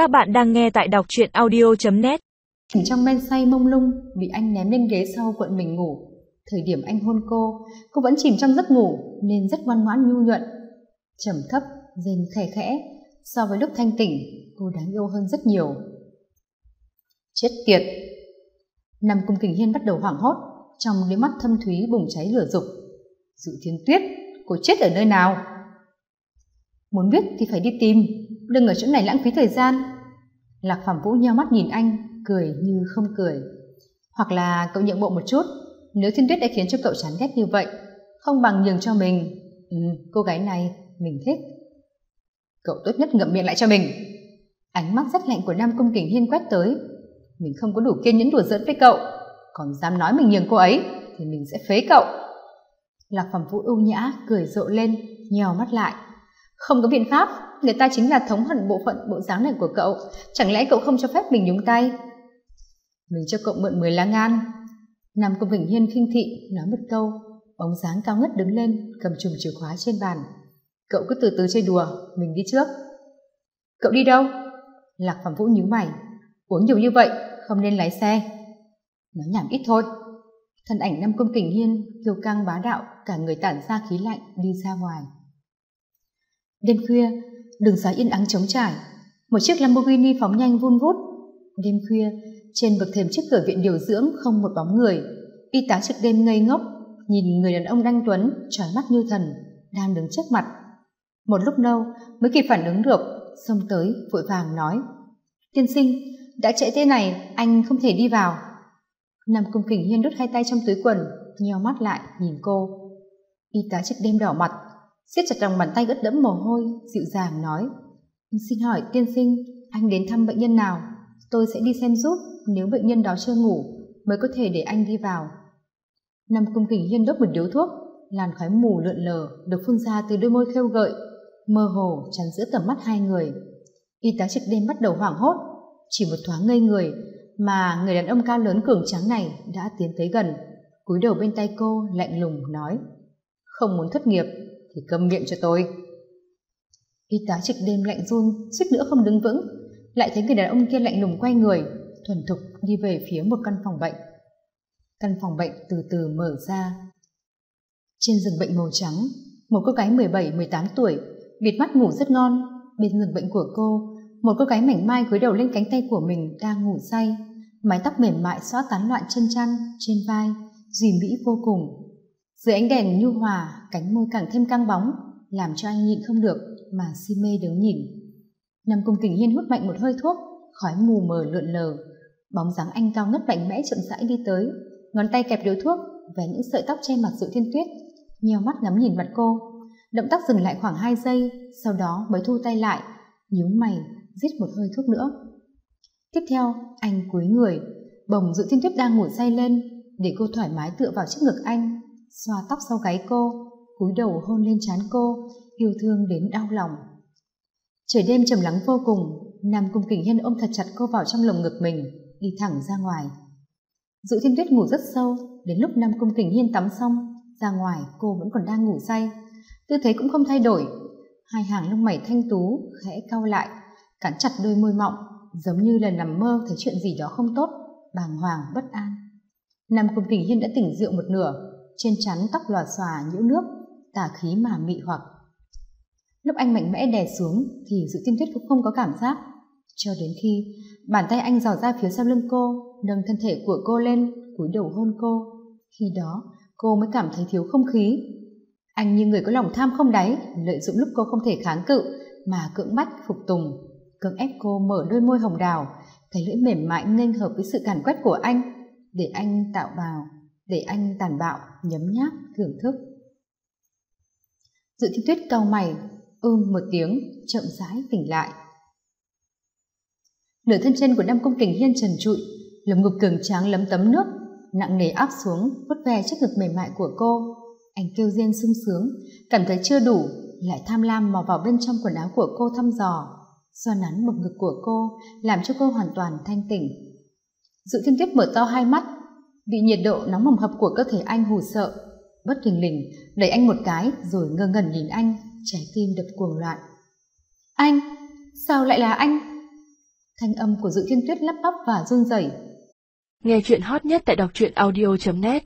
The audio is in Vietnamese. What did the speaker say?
Các bạn đang nghe tại đọc truyện audio.net trong men say mông lung bị anh ném lên ghế sau quận mình ngủ. Thời điểm anh hôn cô, cô vẫn chìm trong giấc ngủ nên rất ngoan ngoãn nhu nhuận. Trầm thấp, rên khẽ khẽ, so với lúc thanh tỉnh, cô đáng yêu hơn rất nhiều. Chết tiệt! Năm cung kình hiên bắt đầu hoảng hốt, trong đôi mắt thâm thúy bùng cháy lửa dục. Dự thiên tuyết, cô chết ở nơi nào? Muốn biết thì phải đi tìm, đừng ở chỗ này lãng phí thời gian. Lạc phẩm Vũ nheo mắt nhìn anh, cười như không cười. Hoặc là cậu nhượng bộ một chút, nếu thiên tuyết đã khiến cho cậu chán ghét như vậy, không bằng nhường cho mình. Ừ, cô gái này, mình thích. Cậu tốt nhất ngậm miệng lại cho mình. Ánh mắt rất lạnh của Nam Cung Kình Hiên quét tới. Mình không có đủ kiên nhẫn đùa giỡn với cậu, còn dám nói mình nhường cô ấy, thì mình sẽ phế cậu. Lạc Phẩm Vũ ưu nhã, cười rộ lên, nhèo mắt lại. Không có biện pháp, người ta chính là thống hận bộ phận bộ dáng này của cậu. Chẳng lẽ cậu không cho phép mình nhúng tay? Mình cho cậu mượn 10 lá ngan. Nam công Vĩnh Hiên khinh thị, nói một câu. Bóng dáng cao ngất đứng lên, cầm chùm chìa khóa trên bàn. Cậu cứ từ từ chơi đùa, mình đi trước. Cậu đi đâu? Lạc Phẩm Vũ nhíu mày. Uống nhiều như vậy, không nên lái xe. Nói nhảm ít thôi. Thân ảnh Nam công Kình Hiên, kiêu căng bá đạo, cả người tản ra khí lạnh đi ra ngoài. Đêm khuya, đường xá yên ắng trống trải, một chiếc Lamborghini phóng nhanh vun vút. Đêm khuya, trên bậc thềm trước cửa viện điều dưỡng không một bóng người, y tá trực đêm ngây ngốc, nhìn người đàn ông đanh tuấn, trói mắt như thần, đang đứng trước mặt. Một lúc lâu mới kịp phản ứng được, xông tới vội vàng nói: "Tiên sinh, đã trễ thế này, anh không thể đi vào." Nam Cung Kình Hiên đút hai tay trong túi quần, nheo mắt lại nhìn cô. Y tá trực đêm đỏ mặt, siết chặt lòng bàn tay ướt đẫm mồ hôi, dịu dàng nói, xin hỏi tiên sinh, anh đến thăm bệnh nhân nào? Tôi sẽ đi xem giúp, nếu bệnh nhân đó chưa ngủ, mới có thể để anh đi vào. Nam cung kình hiên đốt một điếu thuốc, làn khói mù lượn lờ được phun ra từ đôi môi khêu gợi, mơ hồ chắn giữa tầm mắt hai người. Y tá trực đêm bắt đầu hoảng hốt, chỉ một thoáng ngây người mà người đàn ông cao lớn cường trắng này đã tiến tới gần, cúi đầu bên tay cô lạnh lùng nói, không muốn thất nghiệp thì câm miệng cho tôi. Y tá trực đêm lạnh run, suýt nữa không đứng vững. Lại thấy người đàn ông kia lạnh lùng quay người, thuần thục đi về phía một căn phòng bệnh. Căn phòng bệnh từ từ mở ra. Trên giường bệnh màu trắng, một cô gái 17-18 tuổi, bịt mắt ngủ rất ngon. Bên giường bệnh của cô, một cô gái mảnh mai cúi đầu lên cánh tay của mình đang ngủ say. Mái tóc mềm mại xóa tán loạn chân chăn trên vai, dì mỹ vô cùng dưới ánh đèn nhu hòa, cánh môi càng thêm căng bóng, làm cho anh nhịn không được mà si mê đứng nhìn nằm cùng kình hiên hút mạnh một hơi thuốc, khói mù mờ lượn lờ. Bóng dáng anh cao ngất mạnh mẽ chậm rãi đi tới. Ngón tay kẹp điếu thuốc về những sợi tóc che mặt dự thiên tuyết, nheo mắt ngắm nhìn mặt cô. Động tác dừng lại khoảng hai giây, sau đó mới thu tay lại, nhíu mày, giết một hơi thuốc nữa. Tiếp theo, anh cúi người, bồng dự thiên tuyết đang ngủ say lên, để cô thoải mái tựa vào trước ngực anh xoa tóc sau gáy cô, cúi đầu hôn lên trán cô, yêu thương đến đau lòng. Trời đêm trầm lắng vô cùng, nam cung kình hiên ôm thật chặt cô vào trong lồng ngực mình, đi thẳng ra ngoài. Dụ thiên tuyết ngủ rất sâu, đến lúc nam cung kình hiên tắm xong, ra ngoài cô vẫn còn đang ngủ say. Tư thế cũng không thay đổi, hai hàng lông mày thanh tú, khẽ cau lại, cắn chặt đôi môi mọng, giống như là nằm mơ thấy chuyện gì đó không tốt, bàng hoàng, bất an. Nam cung kình hiên đã tỉnh rượu một nửa trên chắn tóc lòa xòa nhiễu nước, tà khí mà mị hoặc. Lúc anh mạnh mẽ đè xuống thì dự tiên tuyết cũng không có cảm giác. Cho đến khi bàn tay anh dò ra phía sau lưng cô, nâng thân thể của cô lên, cúi đầu hôn cô. Khi đó, cô mới cảm thấy thiếu không khí. Anh như người có lòng tham không đáy, lợi dụng lúc cô không thể kháng cự mà cưỡng bách, phục tùng, cưỡng ép cô mở đôi môi hồng đào cái lưỡi mềm mại nghênh hợp với sự càn quét của anh, để anh tạo vào để anh tàn bạo, nhấm nháp, thưởng thức. Dự thiên tuyết cau mày ưm một tiếng, chậm rãi tỉnh lại. Nửa thân trên của nam công kình hiên trần trụi, lồng ngực cường tráng lấm tấm nước, nặng nề áp xuống, vuốt ve chiếc ngực mềm mại của cô. Anh kêu rên sung sướng, cảm thấy chưa đủ, lại tham lam mò vào bên trong quần áo của cô thăm dò do nắn một ngực của cô, làm cho cô hoàn toàn thanh tỉnh. Dự thiên tuyết mở to hai mắt bị nhiệt độ nóng hầm hập của cơ thể anh hù sợ, bất thình lình, đẩy anh một cái rồi ngơ ngẩn nhìn anh, trái tim đập cuồng loạn. Anh, sao lại là anh? Thanh âm của dự thiên tuyết lắp bắp và run rẩy. Nghe chuyện hot nhất tại đọc truyện audio.net